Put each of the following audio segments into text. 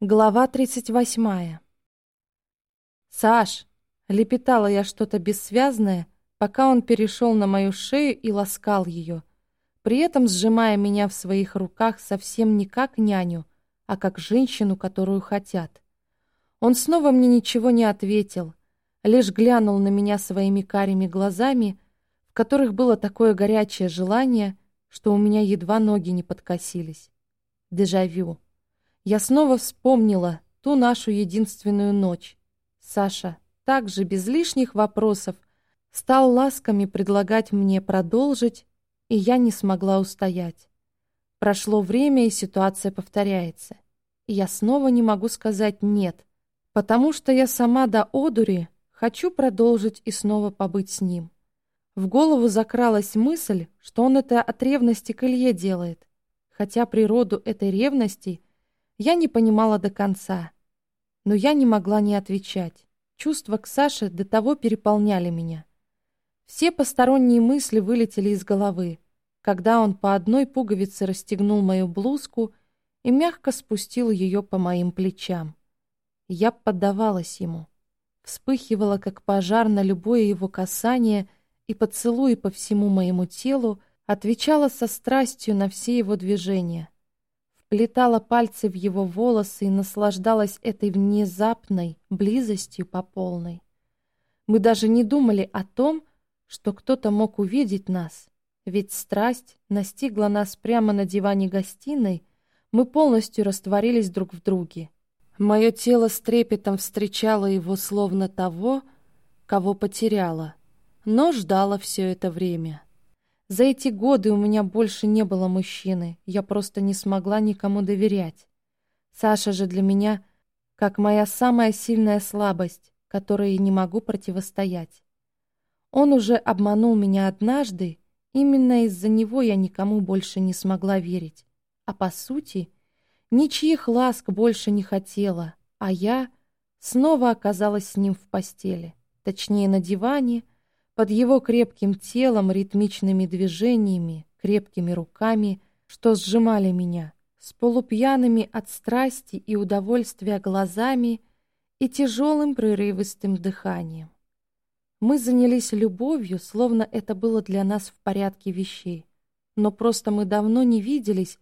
Глава 38. «Саш!» — лепетала я что-то бессвязное, пока он перешел на мою шею и ласкал ее, при этом сжимая меня в своих руках совсем не как няню, а как женщину, которую хотят. Он снова мне ничего не ответил, лишь глянул на меня своими карими глазами, в которых было такое горячее желание, что у меня едва ноги не подкосились. Дежавю. Я снова вспомнила ту нашу единственную ночь. Саша также без лишних вопросов стал ласками предлагать мне продолжить, и я не смогла устоять. Прошло время, и ситуация повторяется. И я снова не могу сказать «нет», потому что я сама до одури хочу продолжить и снова побыть с ним. В голову закралась мысль, что он это от ревности к Илье делает, хотя природу этой ревности я не понимала до конца, но я не могла не отвечать. Чувства к Саше до того переполняли меня. Все посторонние мысли вылетели из головы, когда он по одной пуговице расстегнул мою блузку и мягко спустил ее по моим плечам. Я поддавалась ему, вспыхивала, как пожар на любое его касание и поцелуи по всему моему телу, отвечала со страстью на все его движения — вплетала пальцы в его волосы и наслаждалась этой внезапной близостью по полной. Мы даже не думали о том, что кто-то мог увидеть нас, ведь страсть настигла нас прямо на диване гостиной, мы полностью растворились друг в друге. Мое тело с трепетом встречало его словно того, кого потеряло, но ждало все это время. За эти годы у меня больше не было мужчины, я просто не смогла никому доверять. Саша же для меня как моя самая сильная слабость, которой не могу противостоять. Он уже обманул меня однажды, именно из-за него я никому больше не смогла верить. А по сути, ничьих ласк больше не хотела, а я снова оказалась с ним в постели, точнее на диване, под его крепким телом, ритмичными движениями, крепкими руками, что сжимали меня, с полупьяными от страсти и удовольствия глазами и тяжелым прерывистым дыханием. Мы занялись любовью, словно это было для нас в порядке вещей, но просто мы давно не виделись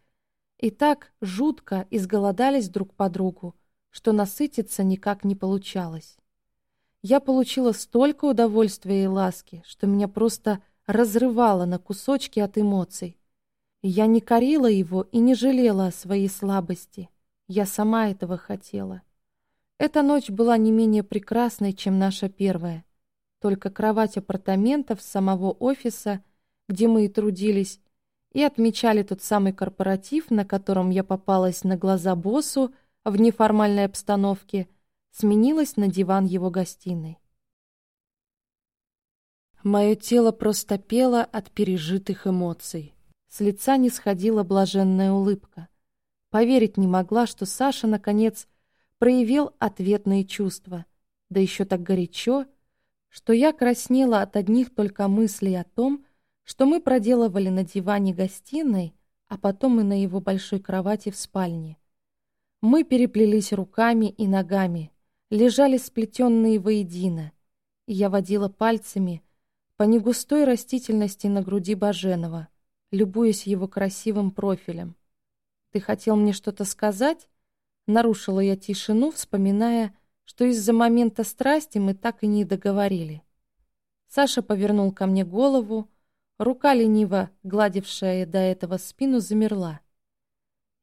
и так жутко изголодались друг по другу, что насытиться никак не получалось. Я получила столько удовольствия и ласки, что меня просто разрывало на кусочки от эмоций. Я не корила его и не жалела о своей слабости. Я сама этого хотела. Эта ночь была не менее прекрасной, чем наша первая. Только кровать апартаментов самого офиса, где мы и трудились, и отмечали тот самый корпоратив, на котором я попалась на глаза боссу в неформальной обстановке — сменилась на диван его гостиной. Мое тело просто пело от пережитых эмоций. С лица не сходила блаженная улыбка. Поверить не могла, что Саша, наконец, проявил ответные чувства, да еще так горячо, что я краснела от одних только мыслей о том, что мы проделывали на диване гостиной, а потом и на его большой кровати в спальне. Мы переплелись руками и ногами, лежали сплетенные воедино, я водила пальцами по негустой растительности на груди Баженова, любуясь его красивым профилем. «Ты хотел мне что-то сказать?» Нарушила я тишину, вспоминая, что из-за момента страсти мы так и не договорили. Саша повернул ко мне голову, рука лениво, гладившая до этого спину, замерла.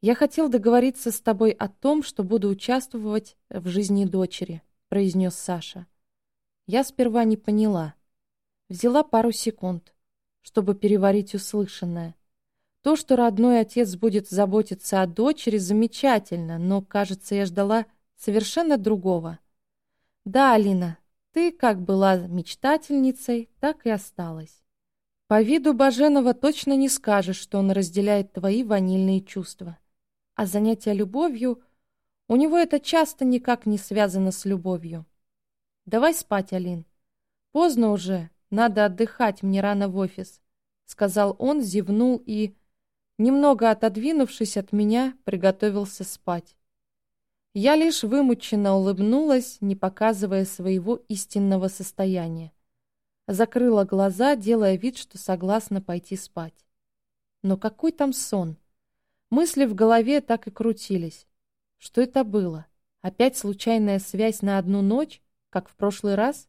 «Я хотел договориться с тобой о том, что буду участвовать в жизни дочери», — произнес Саша. Я сперва не поняла. Взяла пару секунд, чтобы переварить услышанное. То, что родной отец будет заботиться о дочери, замечательно, но, кажется, я ждала совершенно другого. Да, Алина, ты как была мечтательницей, так и осталась. По виду Баженова точно не скажешь, что он разделяет твои ванильные чувства. А занятие любовью, у него это часто никак не связано с любовью. «Давай спать, Алин. Поздно уже, надо отдыхать, мне рано в офис», — сказал он, зевнул и, немного отодвинувшись от меня, приготовился спать. Я лишь вымученно улыбнулась, не показывая своего истинного состояния. Закрыла глаза, делая вид, что согласна пойти спать. Но какой там сон? Мысли в голове так и крутились. Что это было? Опять случайная связь на одну ночь, как в прошлый раз?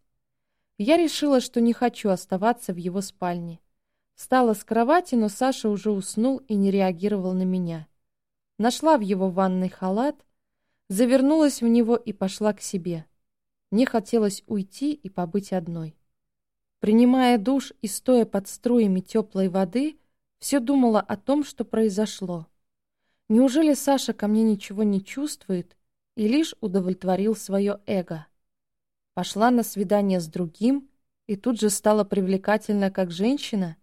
Я решила, что не хочу оставаться в его спальне. Встала с кровати, но Саша уже уснул и не реагировал на меня. Нашла в его ванной халат, завернулась в него и пошла к себе. Мне хотелось уйти и побыть одной. Принимая душ и стоя под струями теплой воды, все думала о том, что произошло. Неужели Саша ко мне ничего не чувствует и лишь удовлетворил свое эго? Пошла на свидание с другим и тут же стала привлекательна как женщина?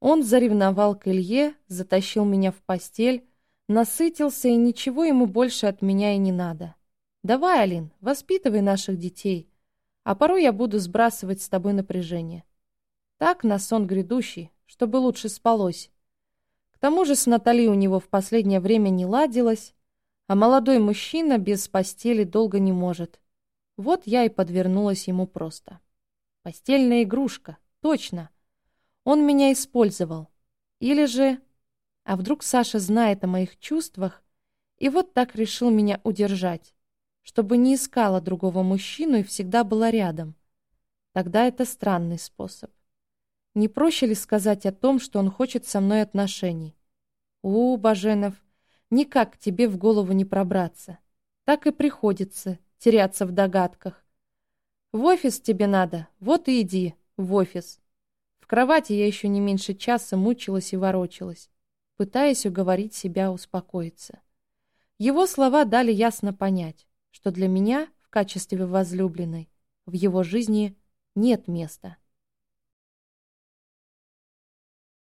Он заревновал к Илье, затащил меня в постель, насытился, и ничего ему больше от меня и не надо. Давай, Алин, воспитывай наших детей, а порой я буду сбрасывать с тобой напряжение. Так на сон грядущий, чтобы лучше спалось. К тому же с Натали у него в последнее время не ладилось, а молодой мужчина без постели долго не может. Вот я и подвернулась ему просто. Постельная игрушка, точно. Он меня использовал. Или же... А вдруг Саша знает о моих чувствах и вот так решил меня удержать, чтобы не искала другого мужчину и всегда была рядом. Тогда это странный способ. Не проще ли сказать о том, что он хочет со мной отношений? У, Баженов, никак к тебе в голову не пробраться. Так и приходится теряться в догадках. В офис тебе надо, вот и иди, в офис кровати я еще не меньше часа мучилась и ворочалась, пытаясь уговорить себя успокоиться. Его слова дали ясно понять, что для меня в качестве возлюбленной в его жизни нет места.